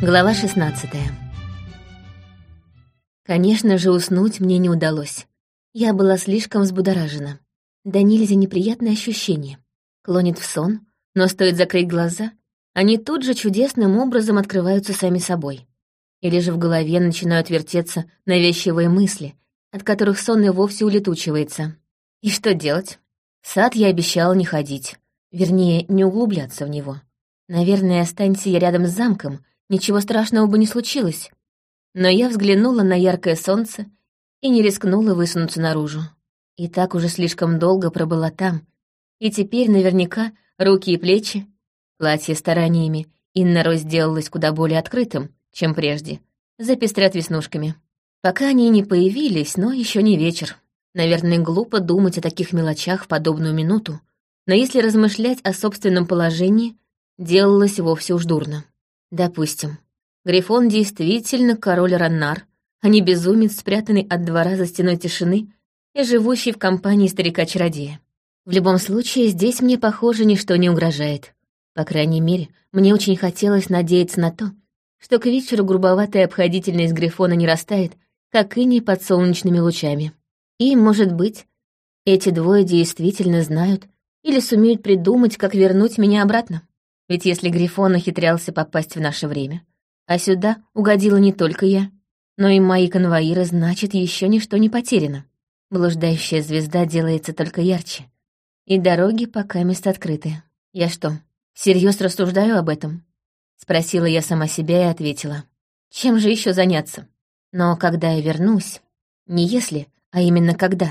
Глава 16 Конечно же, уснуть мне не удалось. Я была слишком взбудоражена. Да нельзя неприятное ощущение. Клонит в сон, но стоит закрыть глаза, они тут же чудесным образом открываются сами собой. Или же в голове начинают вертеться навязчивые мысли, от которых сон и вовсе улетучивается. И что делать? В сад я обещала не ходить, вернее, не углубляться в него. Наверное, останься я рядом с замком, ничего страшного бы не случилось. Но я взглянула на яркое солнце и не рискнула высунуться наружу. И так уже слишком долго пробыла там, и теперь наверняка руки и плечи, платье стараниями, Инна Рось сделалось куда более открытым, чем прежде, запестрят веснушками. Пока они не появились, но еще не вечер. Наверное, глупо думать о таких мелочах в подобную минуту, но если размышлять о собственном положении, делалось вовсе уж дурно. Допустим, Грифон действительно король Раннар, а не безумец, спрятанный от двора за стеной тишины и живущий в компании старика-чародея. В любом случае, здесь мне, похоже, ничто не угрожает. По крайней мере, мне очень хотелось надеяться на то, что к вечеру грубоватая обходительность Грифона не растает, как и не под солнечными лучами. И, может быть, эти двое действительно знают или сумеют придумать, как вернуть меня обратно. Ведь если Грифон ухитрялся попасть в наше время, а сюда угодила не только я, но и мои конвоиры, значит, еще ничто не потеряно. Блуждающая звезда делается только ярче, и дороги пока мест открыты. Я что, всерьез рассуждаю об этом? Спросила я сама себя и ответила. Чем же еще заняться? Но когда я вернусь, не если, а именно когда,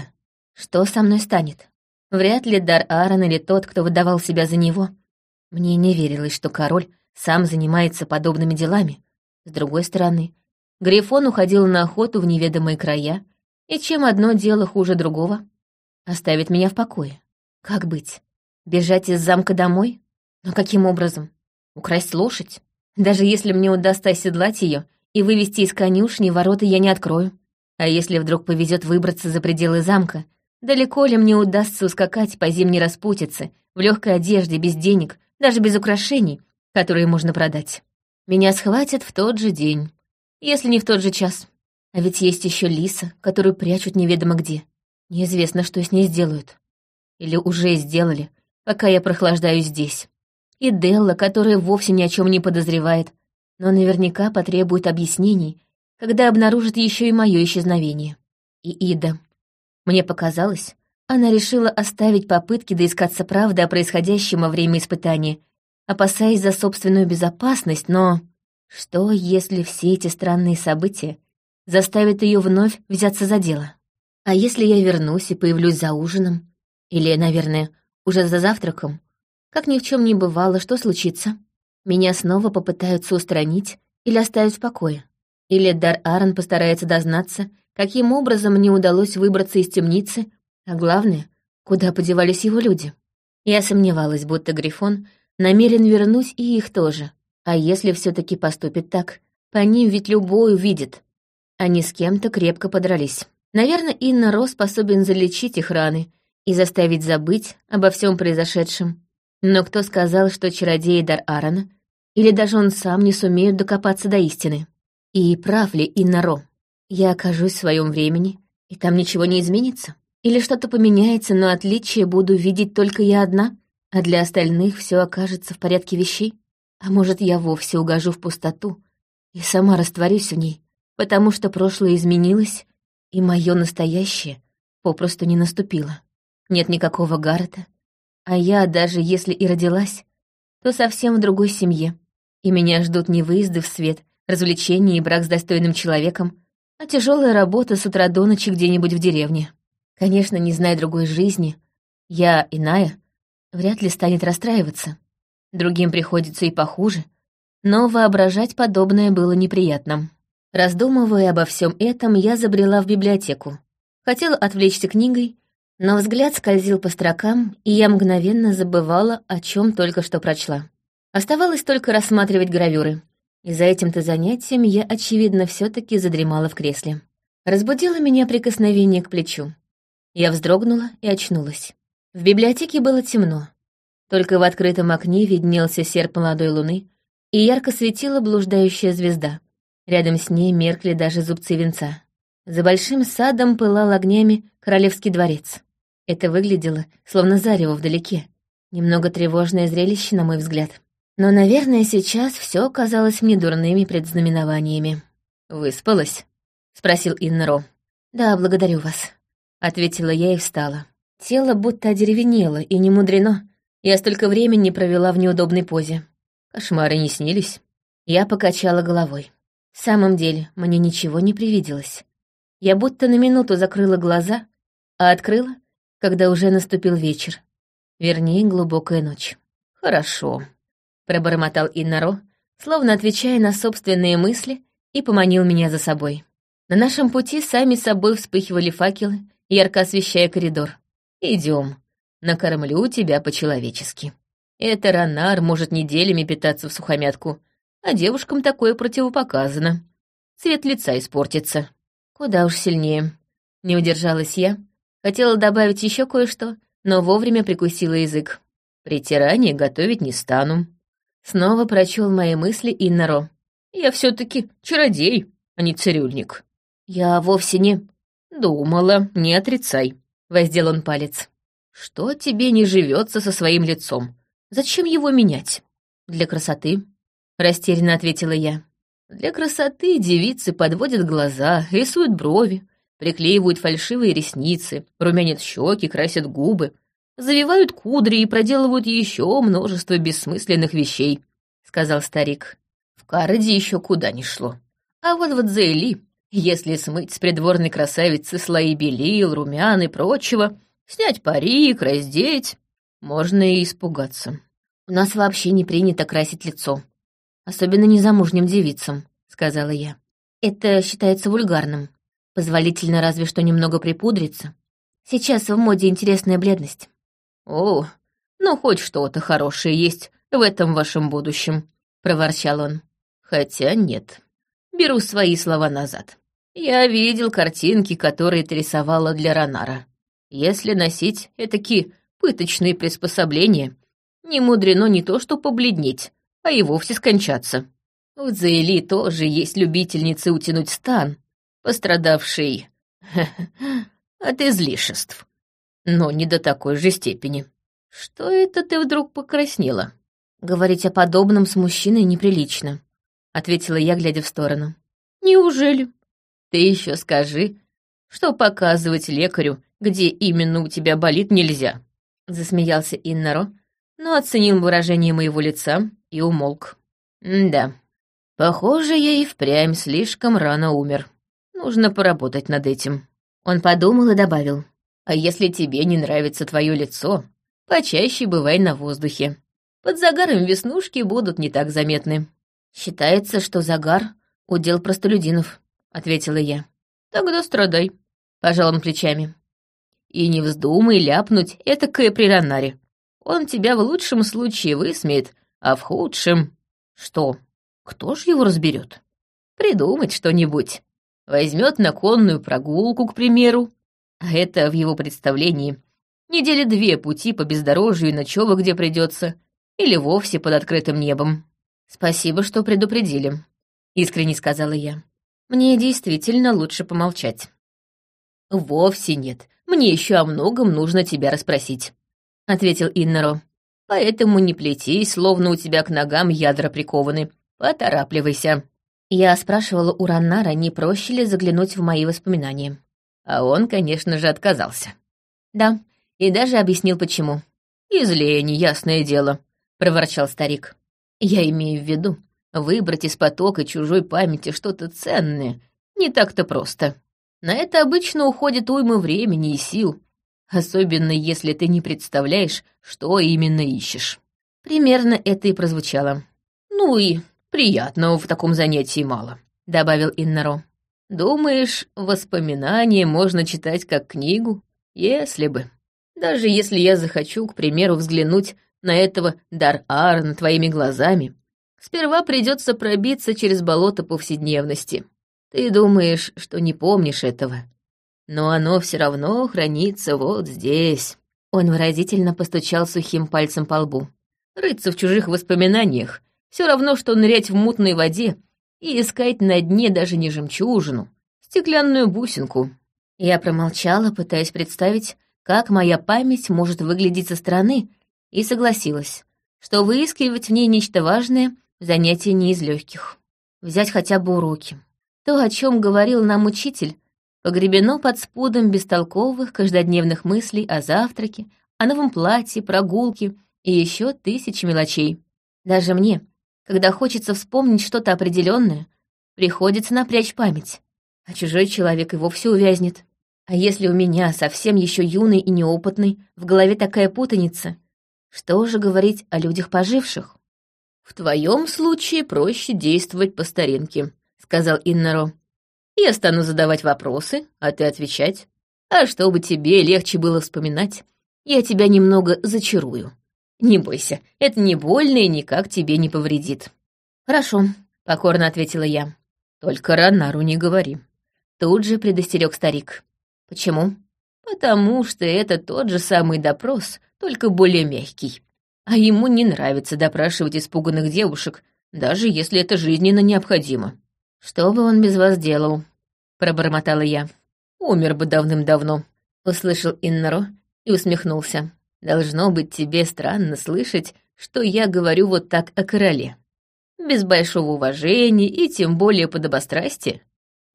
что со мной станет? Вряд ли Дар Аарон или тот, кто выдавал себя за него. Мне не верилось, что король сам занимается подобными делами. С другой стороны, Грифон уходил на охоту в неведомые края, и чем одно дело хуже другого? Оставит меня в покое. Как быть? Бежать из замка домой? Но каким образом? Украсть лошадь? Даже если мне удастся оседлать ее и вывести из конюшни, ворота я не открою. А если вдруг повезет выбраться за пределы замка, далеко ли мне удастся ускакать по зимней распутице, в легкой одежде, без денег, даже без украшений, которые можно продать? Меня схватят в тот же день, если не в тот же час. А ведь есть еще лиса, которую прячут неведомо где. Неизвестно, что с ней сделают. Или уже сделали, пока я прохлаждаюсь здесь. И Делла, которая вовсе ни о чем не подозревает, но наверняка потребует объяснений, когда обнаружит еще и мое исчезновение. И Ида. Мне показалось, она решила оставить попытки доискаться правды о происходящем во время испытания, опасаясь за собственную безопасность, но... Что, если все эти странные события заставят ее вновь взяться за дело? А если я вернусь и появлюсь за ужином, или, наверное, уже за завтраком. Как ни в чем не бывало, что случится? Меня снова попытаются устранить или оставить в покое. Или Дар Аарон постарается дознаться, каким образом мне удалось выбраться из темницы, а главное, куда подевались его люди. Я сомневалась, будто Грифон намерен вернуть и их тоже. А если все таки поступит так, по ним ведь любой увидит. Они с кем-то крепко подрались. Наверное, Инна Ро способен залечить их раны и заставить забыть обо всем произошедшем. Но кто сказал, что чародеи Дар Аарона, или даже он сам не сумеют докопаться до истины? И прав ли Иннаро? Я окажусь в своем времени, и там ничего не изменится? Или что-то поменяется, но отличие буду видеть только я одна, а для остальных все окажется в порядке вещей? А может, я вовсе угожу в пустоту и сама растворюсь в ней, потому что прошлое изменилось, и мое настоящее попросту не наступило. Нет никакого Гаррета. А я, даже если и родилась, то совсем в другой семье. И меня ждут не выезды в свет, развлечения и брак с достойным человеком, а тяжелая работа с утра до ночи где-нибудь в деревне. Конечно, не зная другой жизни, я, иная, вряд ли станет расстраиваться. Другим приходится и похуже, но воображать подобное было неприятно. Раздумывая обо всем этом, я забрела в библиотеку. Хотела отвлечься книгой, но взгляд скользил по строкам, и я мгновенно забывала, о чем только что прочла. Оставалось только рассматривать гравюры. И за этим-то занятием я, очевидно, все таки задремала в кресле. Разбудило меня прикосновение к плечу. Я вздрогнула и очнулась. В библиотеке было темно. Только в открытом окне виднелся серп молодой луны, и ярко светила блуждающая звезда. Рядом с ней меркли даже зубцы венца. За большим садом пылал огнями королевский дворец. Это выглядело, словно зарево вдалеке. Немного тревожное зрелище, на мой взгляд. Но, наверное, сейчас все казалось мне дурными предзнаменованиями. «Выспалась?» — спросил Иннеро. «Да, благодарю вас», — ответила я и встала. Тело будто одеревенело, и не мудрено. Я столько времени провела в неудобной позе. Кошмары не снились. Я покачала головой. В самом деле, мне ничего не привиделось. Я будто на минуту закрыла глаза, а открыла, когда уже наступил вечер. Вернее, глубокая ночь. «Хорошо», — пробормотал Иннаро, словно отвечая на собственные мысли, и поманил меня за собой. На нашем пути сами собой вспыхивали факелы, ярко освещая коридор. Идем, накормлю тебя по-человечески. Это Ронар может неделями питаться в сухомятку, а девушкам такое противопоказано. Цвет лица испортится. Куда уж сильнее. Не удержалась я. Хотела добавить еще кое-что, но вовремя прикусила язык. Притирание готовить не стану. Снова прочел мои мысли Иннаро. Я все таки чародей, а не цирюльник. Я вовсе не... Думала, не отрицай. Воздел он палец. Что тебе не живется со своим лицом? Зачем его менять? Для красоты, растерянно ответила я. Для красоты девицы подводят глаза, рисуют брови, приклеивают фальшивые ресницы, румянят щеки, красят губы, завивают кудри и проделывают еще множество бессмысленных вещей, сказал старик. В Караде еще куда ни шло. А вот в Дзейли, если смыть с придворной красавицы слои белил, румян и прочего, снять парик, раздеть, можно и испугаться. У нас вообще не принято красить лицо, особенно незамужним девицам», — сказала я. «Это считается вульгарным. Позволительно разве что немного припудриться. Сейчас в моде интересная бледность». «О, ну хоть что-то хорошее есть в этом вашем будущем», — проворчал он. «Хотя нет. Беру свои слова назад. Я видел картинки, которые ты рисовала для Ронара. Если носить этакие пыточные приспособления, не мудрено не то что побледнеть, а и вовсе скончаться. У Заэли тоже есть любительницы утянуть стан, пострадавший от излишеств. Но не до такой же степени. Что это ты вдруг покраснела? Говорить о подобном с мужчиной неприлично, ответила я, глядя в сторону. Неужели? Ты еще скажи, что показывать лекарю, где именно у тебя болит, нельзя. Засмеялся Иннаро, но оценил выражение моего лица и умолк. «Да, похоже, я и впрямь слишком рано умер. Нужно поработать над этим». Он подумал и добавил. «А если тебе не нравится твое лицо, почаще бывай на воздухе. Под загаром веснушки будут не так заметны». «Считается, что загар — удел простолюдинов», — ответила я. «Тогда страдай», — пожал он плечами. «И не вздумай ляпнуть это при Раннаре. Он тебя в лучшем случае высмеет, а в худшем... Что? Кто ж его разберет? Придумать что-нибудь. Возьмет на конную прогулку, к примеру. А это в его представлении недели две пути по бездорожью и ночевок, где придется, или вовсе под открытым небом. Спасибо, что предупредили, искренне сказала я. Мне действительно лучше помолчать. Вовсе нет. Мне еще о многом нужно тебя расспросить. — ответил Иннеро. «Поэтому не плетись, словно у тебя к ногам ядра прикованы. Поторапливайся». Я спрашивала у Раннара, не проще ли заглянуть в мои воспоминания. А он, конечно же, отказался. Да, и даже объяснил, почему. «Из лени, ясное дело», — проворчал старик. «Я имею в виду, выбрать из потока чужой памяти что-то ценное не так-то просто. На это обычно уходит уйма времени и сил, особенно если ты не представляешь, что именно ищешь. Примерно это и прозвучало. «Ну и приятного в таком занятии мало», — добавил Иннаро. «Думаешь, воспоминания можно читать как книгу? Если бы. Даже если я захочу, к примеру, взглянуть на этого Дар-Арна твоими глазами, сперва придется пробиться через болото повседневности. Ты думаешь, что не помнишь этого, но оно все равно хранится вот здесь». Он выразительно постучал сухим пальцем по лбу. «Рыться в чужих воспоминаниях Все равно, что нырять в мутной воде и искать на дне даже не жемчужину, стеклянную бусинку. Я промолчала, пытаясь представить, как моя память может выглядеть со стороны, и согласилась, что выискивать в ней нечто важное — занятие не из легких. Взять хотя бы уроки. То, о чем говорил нам учитель, погребено под спудом бестолковых каждодневных мыслей о завтраке, о новом платье, прогулке и еще тысячи мелочей. Даже мне, когда хочется вспомнить что-то определенное, приходится напрячь память, а чужой человек и вовсе увязнет. А если у меня, совсем еще юный и неопытный, в голове такая путаница, что же говорить о людях поживших? «В твоем случае проще действовать по старинке», — сказал Иннаро. «Я стану задавать вопросы, а ты отвечать. А чтобы тебе легче было вспоминать, я тебя немного зачарую. Не бойся, это не больно и никак тебе не повредит». «Хорошо», — покорно ответила я. «Только Ранару не говори». Тут же предостерег старик. Почему? Потому что это тот же самый допрос, только более мягкий. А ему не нравится допрашивать испуганных девушек, даже если это жизненно необходимо. Что бы он без вас делал? Пробормотала я. Умер бы давным-давно, услышал Иннаро и усмехнулся. Должно быть тебе странно слышать, что я говорю вот так о короле. Без большого уважения и тем более подобострастия.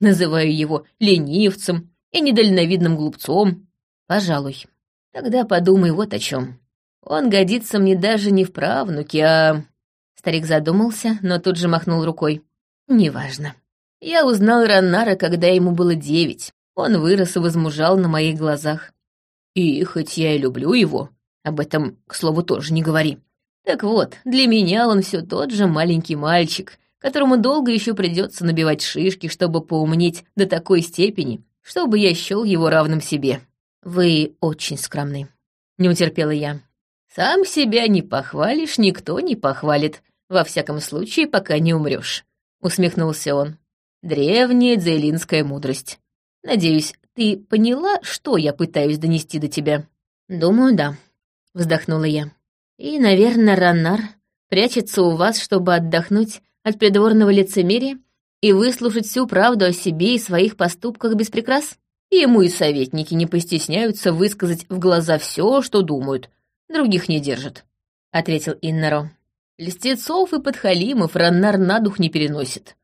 Называю его ленивцем, и недальновидным глупцом. Пожалуй. Тогда подумай вот о чем. Он годится мне даже не в правнуке, а...» Старик задумался, но тут же махнул рукой. «Неважно. Я узнал Раннара, когда ему было девять. Он вырос и возмужал на моих глазах. И хоть я и люблю его, об этом, к слову, тоже не говори. Так вот, для меня он все тот же маленький мальчик, которому долго еще придется набивать шишки, чтобы поумнеть до такой степени, чтобы я счел его равным себе. Вы очень скромны. Не утерпела я. Сам себя не похвалишь, никто не похвалит. Во всяком случае, пока не умрешь. Усмехнулся он. Древняя дзейлинская мудрость. Надеюсь, ты поняла, что я пытаюсь донести до тебя? Думаю, да. Вздохнула я. И, наверное, Раннар прячется у вас, чтобы отдохнуть от придворного лицемерия и выслушать всю правду о себе и своих поступках без прикрас? Ему и советники не постесняются высказать в глаза все, что думают, других не держат», — ответил Иннаро. «Листецов и подхалимов Раннар на дух не переносит.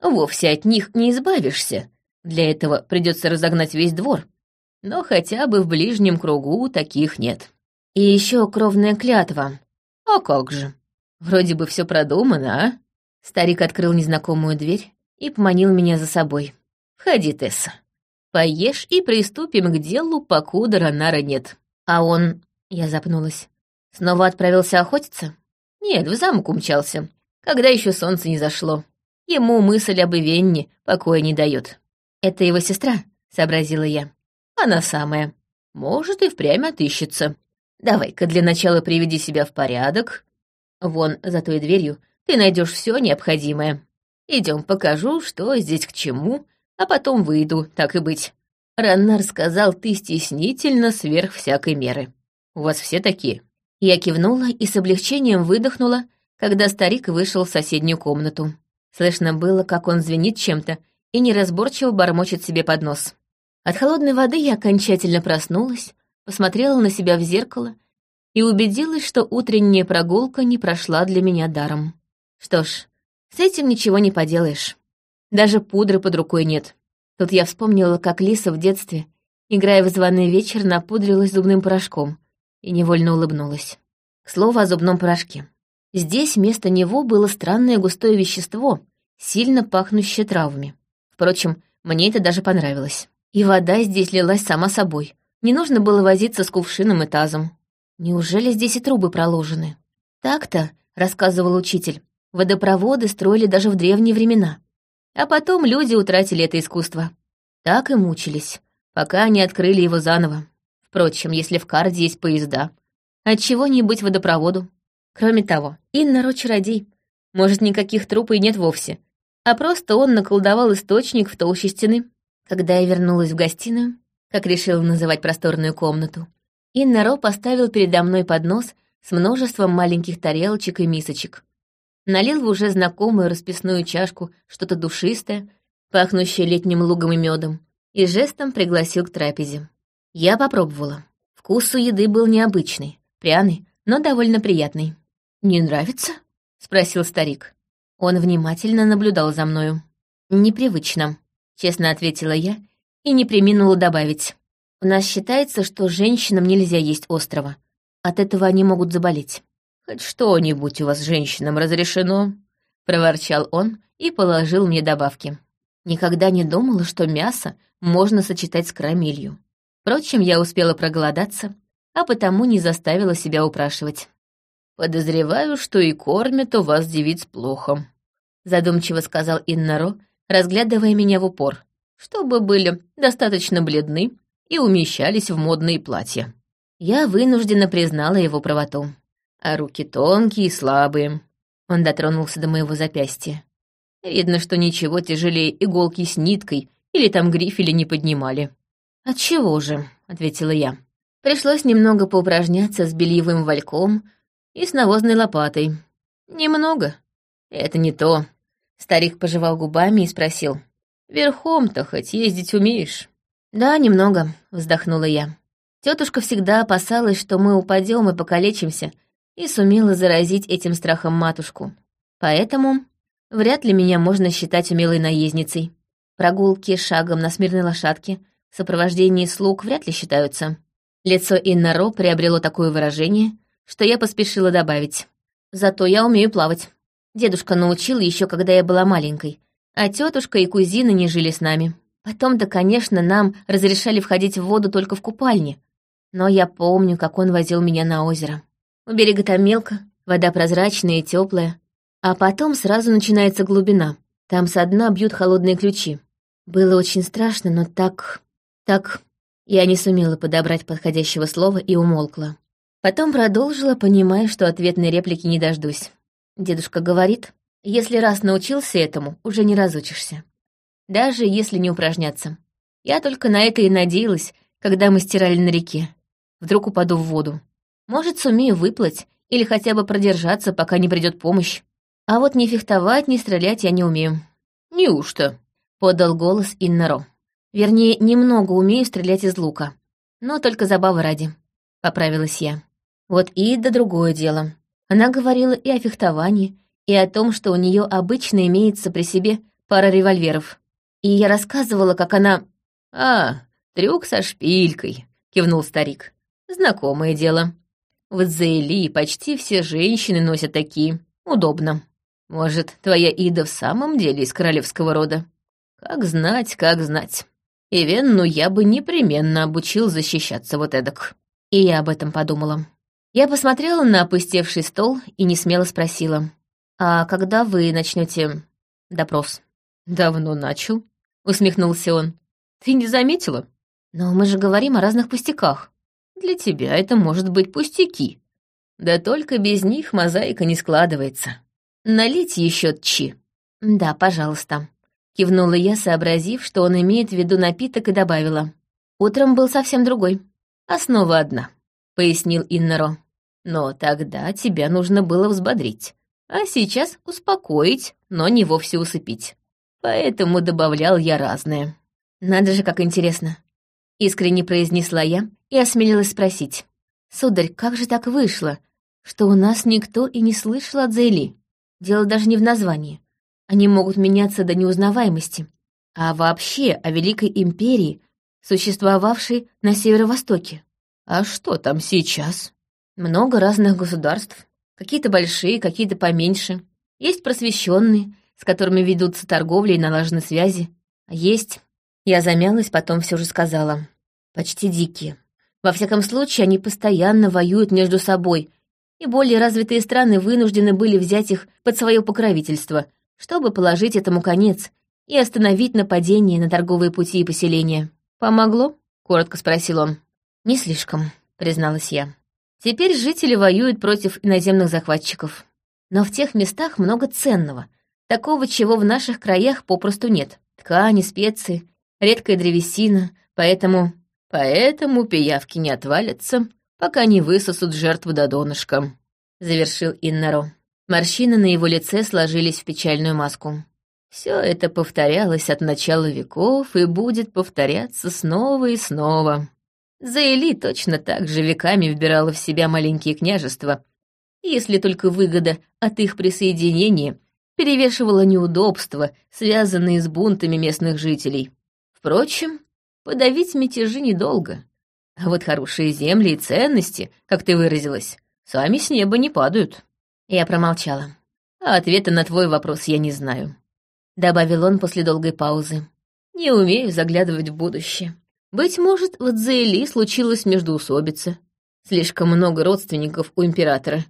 Вовсе от них не избавишься, для этого придется разогнать весь двор, но хотя бы в ближнем кругу таких нет. И еще кровная клятва. А как же? Вроде бы все продумано, а? Старик открыл незнакомую дверь и поманил меня за собой. «Входи, Тесса. Поешь и приступим к делу, покуда Ронара нет». А он... Я запнулась. Снова отправился охотиться? Нет, в замок умчался, когда еще солнце не зашло. Ему мысль об Ивенне покоя не дает. «Это его сестра?» — сообразила я. «Она самая. Может, и впрямь отыщется. Давай-ка для начала приведи себя в порядок. Вон, за той дверью ты найдешь все необходимое. Идем, покажу, что здесь к чему, а потом выйду, так и быть. Раннар сказал, ты стеснительно сверх всякой меры. У вас все такие?» Я кивнула и с облегчением выдохнула, когда старик вышел в соседнюю комнату. Слышно было, как он звенит чем-то и неразборчиво бормочет себе под нос. От холодной воды я окончательно проснулась, посмотрела на себя в зеркало и убедилась, что утренняя прогулка не прошла для меня даром. Что ж, с этим ничего не поделаешь. Даже пудры под рукой нет. Тут я вспомнила, как Лиса в детстве, играя в званый вечер, напудрилась зубным порошком и невольно улыбнулась. К слову о зубном порошке. Здесь вместо него было странное густое вещество, сильно пахнущее травами. Впрочем, мне это даже понравилось. И вода здесь лилась сама собой. Не нужно было возиться с кувшином и тазом. Неужели здесь и трубы проложены? Так-то, рассказывал учитель, Водопроводы строили даже в древние времена. А потом люди утратили это искусство. Так и мучились, пока не открыли его заново. Впрочем, если в Карде есть поезда, отчего не быть водопроводу? Кроме того, Иннаро чародей. Может, никаких труб и нет вовсе. А просто он наколдовал источник в толще стены. Когда я вернулась в гостиную, как решила называть просторную комнату, Иннаро поставил передо мной поднос с множеством маленьких тарелочек и мисочек. Налил в уже знакомую расписную чашку что-то душистое, пахнущее летним лугом и медом, и жестом пригласил к трапезе. Я попробовала. Вкус у еды был необычный, пряный, но довольно приятный. «Не нравится?» — спросил старик. Он внимательно наблюдал за мною. «Непривычно», — честно ответила я и не приминула добавить. «У нас считается, что женщинам нельзя есть острова. От этого они могут заболеть». «Хоть что-нибудь у вас женщинам разрешено?» — проворчал он и положил мне добавки. Никогда не думала, что мясо можно сочетать с карамелью. Впрочем, я успела проголодаться, а потому не заставила себя упрашивать. «Подозреваю, что и кормят у вас девиц плохо», — задумчиво сказал Иннаро, разглядывая меня в упор, чтобы были достаточно бледны и умещались в модные платья. Я вынуждена признала его правоту. А руки тонкие и слабые. Он дотронулся до моего запястья. Видно, что ничего тяжелее иголки с ниткой или там грифеля не поднимали. «Отчего же?» — ответила я. Пришлось немного поупражняться с бельевым вальком и с навозной лопатой. Немного. Это не то. Старик пожевал губами и спросил. Верхом-то хоть ездить умеешь? Да, немного, вздохнула я. Тетушка всегда опасалась, что мы упадем и покалечимся, и сумела заразить этим страхом матушку. Поэтому вряд ли меня можно считать умелой наездницей. Прогулки шагом на смирной лошадке в сопровождении слуг вряд ли считаются. Лицо Иннаро приобрело такое выражение, что я поспешила добавить. Зато я умею плавать. Дедушка научил еще, когда я была маленькой, а тетушка и кузина не жили с нами. Потом-то, конечно, нам разрешали входить в воду только в купальне, но я помню, как он возил меня на озеро. У берега там мелко, вода прозрачная и теплая, а потом сразу начинается глубина. Там со дна бьют холодные ключи. Было очень страшно, но так... так... Я не сумела подобрать подходящего слова и умолкла. Потом продолжила, понимая, что ответной реплики не дождусь. Дедушка говорит, если раз научился этому, уже не разучишься. Даже если не упражняться. Я только на это и надеялась, когда мы стирали на реке. Вдруг упаду в воду. Может, сумею выплыть или хотя бы продержаться, пока не придет помощь. А вот ни фехтовать, ни стрелять я не умею. «Неужто?» — подал голос Иннаро. Вернее, немного умею стрелять из лука. Но только забавы ради. Поправилась я. Вот Ида другое дело. Она говорила и о фехтовании, и о том, что у нее обычно имеется при себе пара револьверов. И я рассказывала, как она... «А, трюк со шпилькой», — кивнул старик. «Знакомое дело. В Зейли почти все женщины носят такие. Удобно. Может, твоя Ида в самом деле из королевского рода? Как знать, как знать». И Венну я бы непременно обучил защищаться вот эдак. И я об этом подумала. Я посмотрела на опустевший стол и не смело спросила. «А когда вы начнете допрос?» «Давно начал», — усмехнулся он. «Ты не заметила?» «Но мы же говорим о разных пустяках». «Для тебя это может быть пустяки. Да только без них мозаика не складывается. Налить еще чи». «Да, пожалуйста», Кивнула я, сообразив, что он имеет в виду напиток, и добавила. Утром был совсем другой. Основа одна, пояснил Иннаро. Но тогда тебя нужно было взбодрить, а сейчас успокоить, но не вовсе усыпить. Поэтому добавлял я разное. Надо же, как интересно. Искренне произнесла я и осмелилась спросить. «Сударь, как же так вышло, что у нас никто и не слышал от Зейли? Дело даже не в названии. Они могут меняться до неузнаваемости. А вообще о Великой Империи, существовавшей на Северо-Востоке. А что там сейчас? Много разных государств. Какие-то большие, какие-то поменьше. Есть просвещенные, с которыми ведутся торговля и налажены связи. А есть... Я замялась, потом все же сказала. Почти дикие. Во всяком случае, они постоянно воюют между собой, и более развитые страны вынуждены были взять их под свое покровительство, чтобы положить этому конец и остановить нападение на торговые пути и поселения. «Помогло?» — коротко спросил он. «Не слишком», — призналась я. «Теперь жители воюют против иноземных захватчиков. Но в тех местах много ценного, такого, чего в наших краях попросту нет. Ткани, специи, редкая древесина, поэтому... Поэтому пиявки не отвалятся, пока не высосут жертву до донышка», — завершил Иннаро. Морщины на его лице сложились в печальную маску. Все это повторялось от начала веков и будет повторяться снова и снова. Заэли точно так же веками вбирала в себя маленькие княжества, если только выгода от их присоединения перевешивала неудобства, связанные с бунтами местных жителей. Впрочем, подавить мятежи недолго. А вот хорошие земли и ценности, как ты выразилась, сами с неба не падают. Я промолчала. А ответа на твой вопрос я не знаю. Добавил он после долгой паузы. Не умею заглядывать в будущее. Быть может, в Дзейли случилась междоусобица. Слишком много родственников у императора,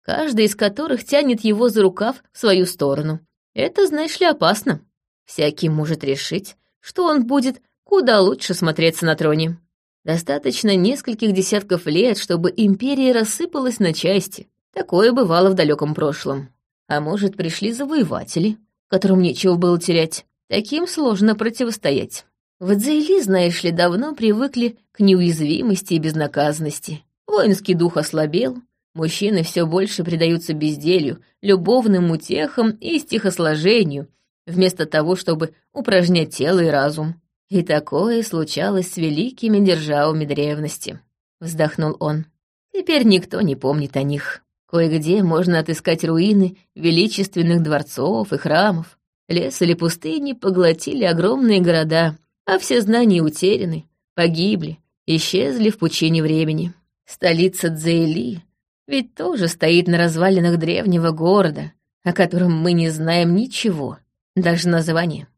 каждый из которых тянет его за рукав в свою сторону. Это, знаешь ли, опасно. Всякий может решить, что он будет куда лучше смотреться на троне. Достаточно нескольких десятков лет, чтобы империя рассыпалась на части. Такое бывало в далеком прошлом. А может, пришли завоеватели, которым нечего было терять. Таким сложно противостоять. В Эдзейли, знаешь ли, давно привыкли к неуязвимости и безнаказанности. Воинский дух ослабел, мужчины все больше предаются безделью, любовным утехам и стихосложению, вместо того, чтобы упражнять тело и разум. И такое случалось с великими державами древности. Вздохнул он. Теперь никто не помнит о них. Кое-где можно отыскать руины величественных дворцов и храмов. Лес или пустыни поглотили огромные города, а все знания утеряны, погибли, исчезли в пучине времени. Столица Дзейли ведь тоже стоит на развалинах древнего города, о котором мы не знаем ничего, даже названия.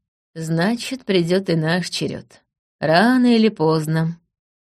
Значит, придет и наш черед. Рано или поздно,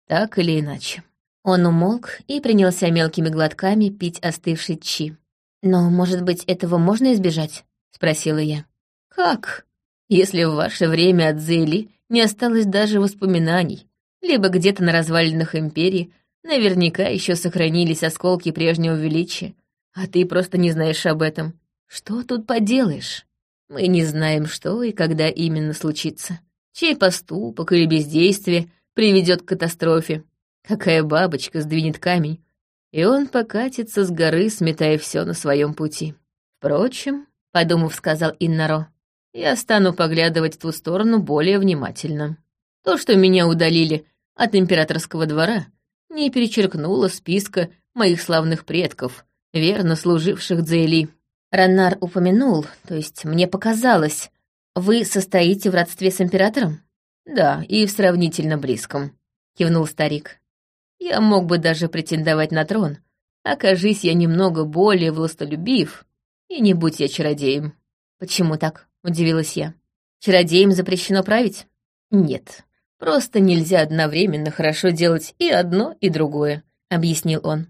так или иначе. Он умолк и принялся мелкими глотками пить остывший чи. «Но, может быть, этого можно избежать?» — спросила я. «Как? Если в ваше время от Зейли не осталось даже воспоминаний, либо где-то на развалинах Империи наверняка еще сохранились осколки прежнего величия, а ты просто не знаешь об этом. Что тут поделаешь?» Мы не знаем, что и когда именно случится. Чей поступок или бездействие приведет к катастрофе. Какая бабочка сдвинет камень, и он покатится с горы, сметая все на своем пути. Впрочем, подумав, сказал Иннаро, я стану поглядывать в ту сторону более внимательно. То, что меня удалили от императорского двора, не перечеркнуло списка моих славных предков, верно служивших Дзейли. Раннар упомянул, то есть мне показалось, вы состоите в родстве с императором? Да, и в сравнительно близком, кивнул старик. Я мог бы даже претендовать на трон, окажись я немного более властолюбив, и не будь я чародеем. Почему так? Удивилась я. Чародеям запрещено править? Нет, просто нельзя одновременно хорошо делать и одно, и другое, объяснил он.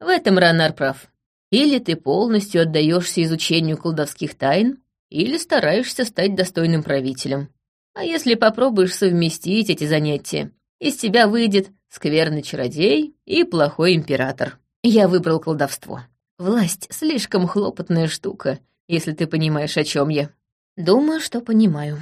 В этом Ранар прав. Или ты полностью отдаешься изучению колдовских тайн, или стараешься стать достойным правителем. А если попробуешь совместить эти занятия, из тебя выйдет скверный чародей и плохой император. Я выбрал колдовство. Власть — слишком хлопотная штука, если ты понимаешь, о чем я. Думаю, что понимаю.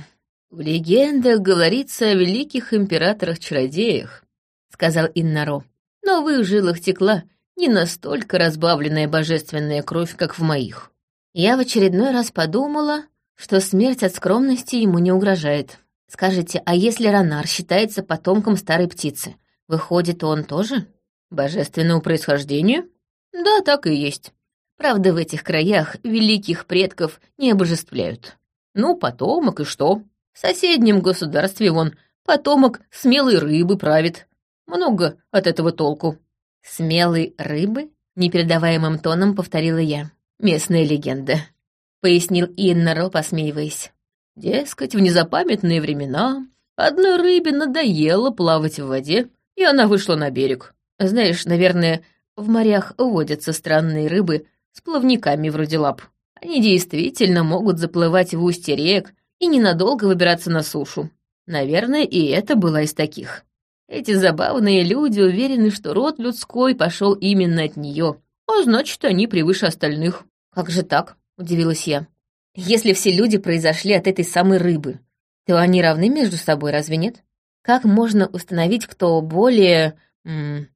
В легендах говорится о великих императорах-чародеях, сказал Иннаро. Но в их жилах текла не настолько разбавленная божественная кровь, как в моих. Я в очередной раз подумала, что смерть от скромности ему не угрожает. Скажите, а если Ронар считается потомком старой птицы, выходит, он тоже божественного происхождения? Да, так и есть. Правда, в этих краях великих предков не обожествляют. Ну, потомок и что? В соседнем государстве вон потомок смелой рыбы правит. Много от этого толку. «Смелой рыбы?» — непередаваемым тоном повторила я. «Местная легенда», — пояснил Иннаро, посмеиваясь. «Дескать, в незапамятные времена одной рыбе надоело плавать в воде, и она вышла на берег. Знаешь, наверное, в морях водятся странные рыбы с плавниками вроде лап. Они действительно могут заплывать в устье рек и ненадолго выбираться на сушу. Наверное, и это была из таких. Эти забавные люди уверены, что род людской пошел именно от нее, а значит, они превыше остальных. Как же так? удивилась я. Если все люди произошли от этой самой рыбы, то они равны между собой, разве нет? Как можно установить, кто более м,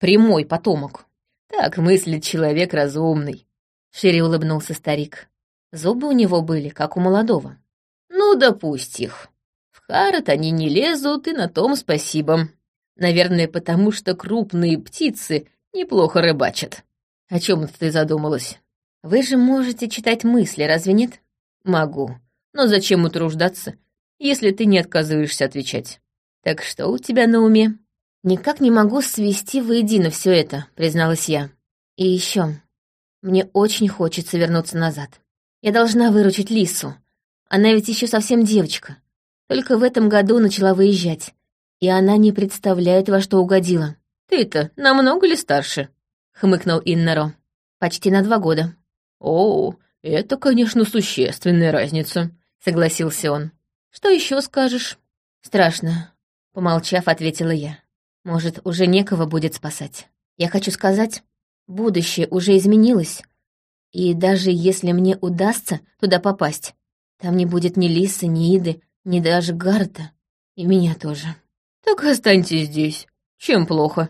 прямой потомок? Так мыслит человек разумный. шире улыбнулся старик. Зубы у него были, как у молодого. Ну, да пусть их. В Харат они не лезут, и на том спасибо. Наверное, потому что крупные птицы неплохо рыбачат. О чем ты задумалась? Вы же можете читать мысли, разве нет? Могу. Но зачем утруждаться, если ты не отказываешься отвечать? Так что у тебя на уме? Никак не могу свести воедино все это, призналась я. И еще, мне очень хочется вернуться назад. Я должна выручить Лису. Она ведь еще совсем девочка. Только в этом году начала выезжать. И она не представляет, во что угодила. «Ты-то намного ли старше?» — хмыкнул Иннаро. «Почти на два года». «О, это, конечно, существенная разница», — согласился он. «Что еще скажешь?» «Страшно», — помолчав, ответила я. «Может, уже некого будет спасать. Я хочу сказать, будущее уже изменилось, и даже если мне удастся туда попасть, там не будет ни Лисы, ни Иды, ни даже Гарта, и меня тоже». «Так останьтесь здесь. Чем плохо?»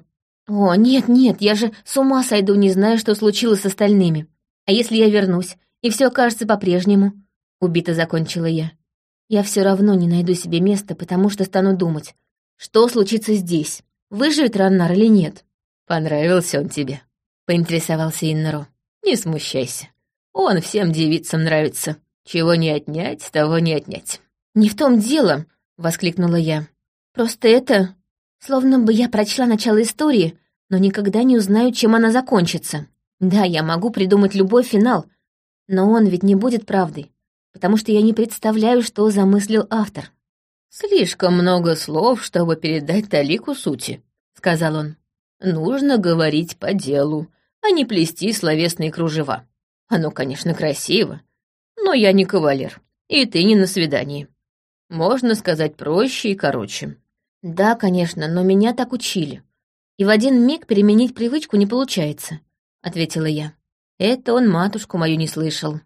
«О, нет-нет, я же с ума сойду, не знаю, что случилось с остальными. А если я вернусь, и все окажется по-прежнему?» Убито закончила я. «Я все равно не найду себе места, потому что стану думать, что случится здесь, выживет Раннар или нет?» «Понравился он тебе?» — поинтересовался Иннеру. «Не смущайся. Он всем девицам нравится. Чего не отнять, того не отнять». «Не в том дело!» — воскликнула я. Просто это... Словно бы я прочла начало истории, но никогда не узнаю, чем она закончится. Да, я могу придумать любой финал, но он ведь не будет правдой, потому что я не представляю, что замыслил автор. «Слишком много слов, чтобы передать талику сути», — сказал он. «Нужно говорить по делу, а не плести словесные кружева. Оно, конечно, красиво, но я не кавалер, и ты не на свидании. Можно сказать проще и короче. «Да, конечно, но меня так учили. И в один миг переменить привычку не получается», — ответила я. Это он матушку мою не слышал.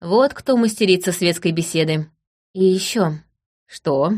Вот кто мастерица светской беседы. И еще. Что?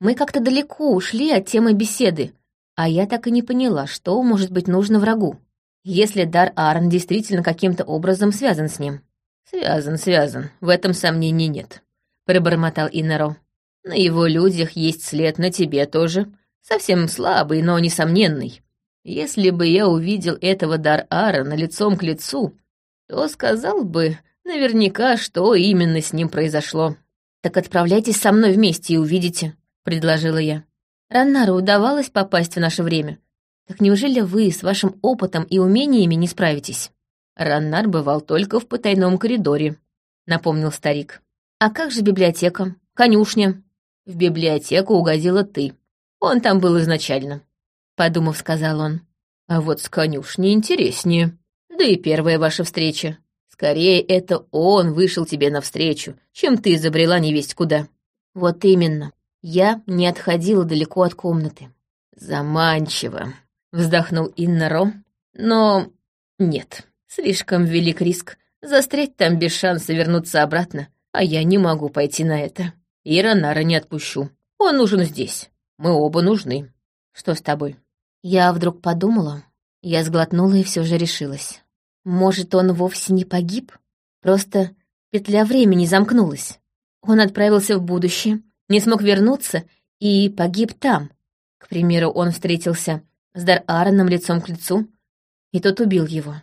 Мы как-то далеко ушли от темы беседы, а я так и не поняла, что может быть нужно врагу, если дар Аарон действительно каким-то образом связан с ним. «Связан, связан, в этом сомнений нет», — пробормотал Иннаро. На его людях есть след на тебе тоже. Совсем слабый, но несомненный. Если бы я увидел этого Дар-Ара на лицом к лицу, то сказал бы наверняка, что именно с ним произошло. «Так отправляйтесь со мной вместе и увидите», — предложила я. «Раннару удавалось попасть в наше время. Так неужели вы с вашим опытом и умениями не справитесь?» «Раннар бывал только в потайном коридоре», — напомнил старик. «А как же библиотека? Конюшня?» В библиотеку угодила ты. Он там был изначально», — подумав, сказал он. «А вот с конюшней интереснее. Да и первая ваша встреча. Скорее, это он вышел тебе навстречу, чем ты забрела невесть куда». «Вот именно. Я не отходила далеко от комнаты». «Заманчиво», — вздохнул Иннаро. «Но нет, слишком велик риск застрять там без шанса вернуться обратно, а я не могу пойти на это». И Ронара не отпущу. Он нужен здесь. Мы оба нужны. Что с тобой? Я вдруг подумала. Я сглотнула и все же решилась. Может, он вовсе не погиб? Просто петля времени замкнулась. Он отправился в будущее, не смог вернуться и погиб там. К примеру, он встретился с Дар-Аароном лицом к лицу, и тот убил его.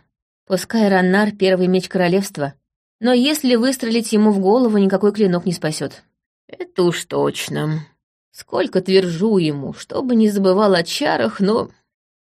Пускай Раннар — первый меч королевства, но если выстрелить ему в голову, никакой клинок не спасет. Это уж точно. Сколько твержу ему, чтобы не забывал о чарах, но...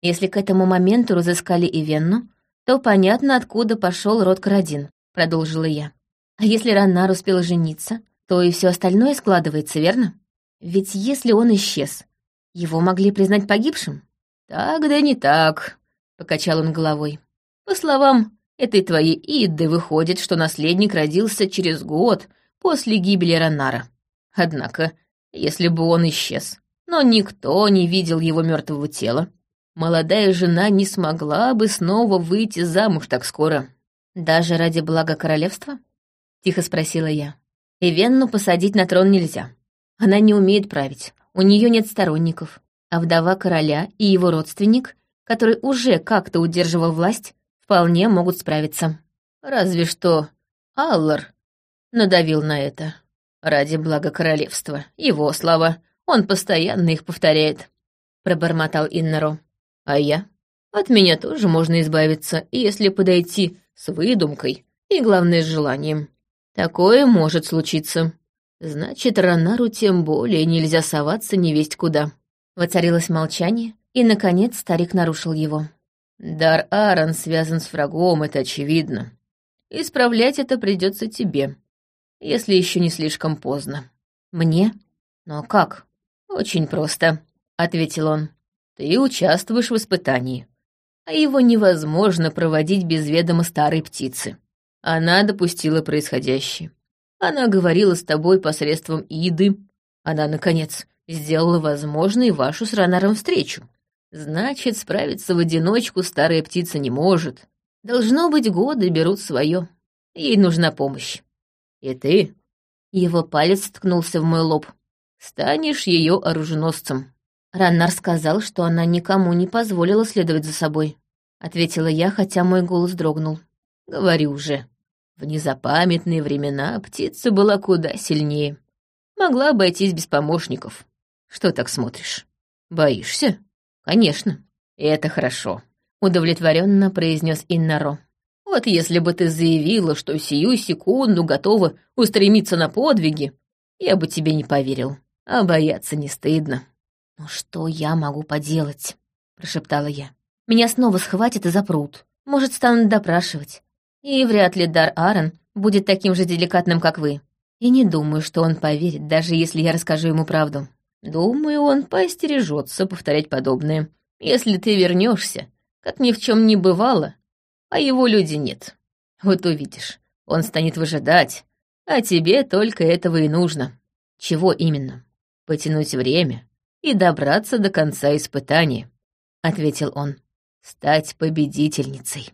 Если к этому моменту разыскали и Венну, то понятно, откуда пошел род Карадин, продолжила я. А если Ранар успел жениться, то и все остальное складывается, верно? Ведь если он исчез, его могли признать погибшим? Так да не так, покачал он головой. По словам этой твоей Идды, выходит, что наследник родился через год после гибели Ранара. Однако, если бы он исчез, но никто не видел его мертвого тела, молодая жена не смогла бы снова выйти замуж так скоро. «Даже ради блага королевства?» — тихо спросила я. «И посадить на трон нельзя. Она не умеет править, у нее нет сторонников, а вдова короля и его родственник, который уже как-то удерживал власть, вполне могут справиться». Разве что Аллар надавил на это. Ради блага королевства. Его слова. Он постоянно их повторяет. Пробормотал Иннеро. А я? От меня тоже можно избавиться, если подойти с выдумкой и, главное, с желанием. Такое может случиться. Значит, Ронару тем более нельзя соваться невесть куда. Воцарилось молчание, и, наконец, старик нарушил его. Дар Аарон связан с врагом, это очевидно. Исправлять это придется тебе, если еще не слишком поздно. Мне? Но как? Очень просто, ответил он. Ты участвуешь в испытании, а его невозможно проводить без ведома старой птицы. Она допустила происходящее. Она говорила с тобой посредством Иды. Она, наконец, сделала возможной вашу с Ранаром встречу. Значит, справиться в одиночку старая птица не может. Должно быть, годы берут свое. Ей нужна помощь. И ты, его палец ткнулся в мой лоб, станешь ее оруженосцем. Раннар сказал, что она никому не позволила следовать за собой. Ответила я, хотя мой голос дрогнул. Говорю же, в незапамятные времена птица была куда сильнее. Могла обойтись без помощников. Что так смотришь? Боишься? Конечно. И это хорошо. Удовлетворенно произнес Иннаро. Вот если бы ты заявила, что сию секунду готова устремиться на подвиги, я бы тебе не поверил. А бояться не стыдно. «Ну что я могу поделать?» — прошептала я. «Меня снова схватят и запрут. Может, станут допрашивать. И вряд ли Дар Аарон будет таким же деликатным, как вы. И не думаю, что он поверит, даже если я расскажу ему правду. Думаю, он поостережется повторять подобное. Если ты вернешься, как ни в чем не бывало, а его люди нет. Вот увидишь, он станет выжидать, а тебе только этого и нужно. Чего именно? Потянуть время, и добраться до конца испытания», — ответил он. «Стать победительницей».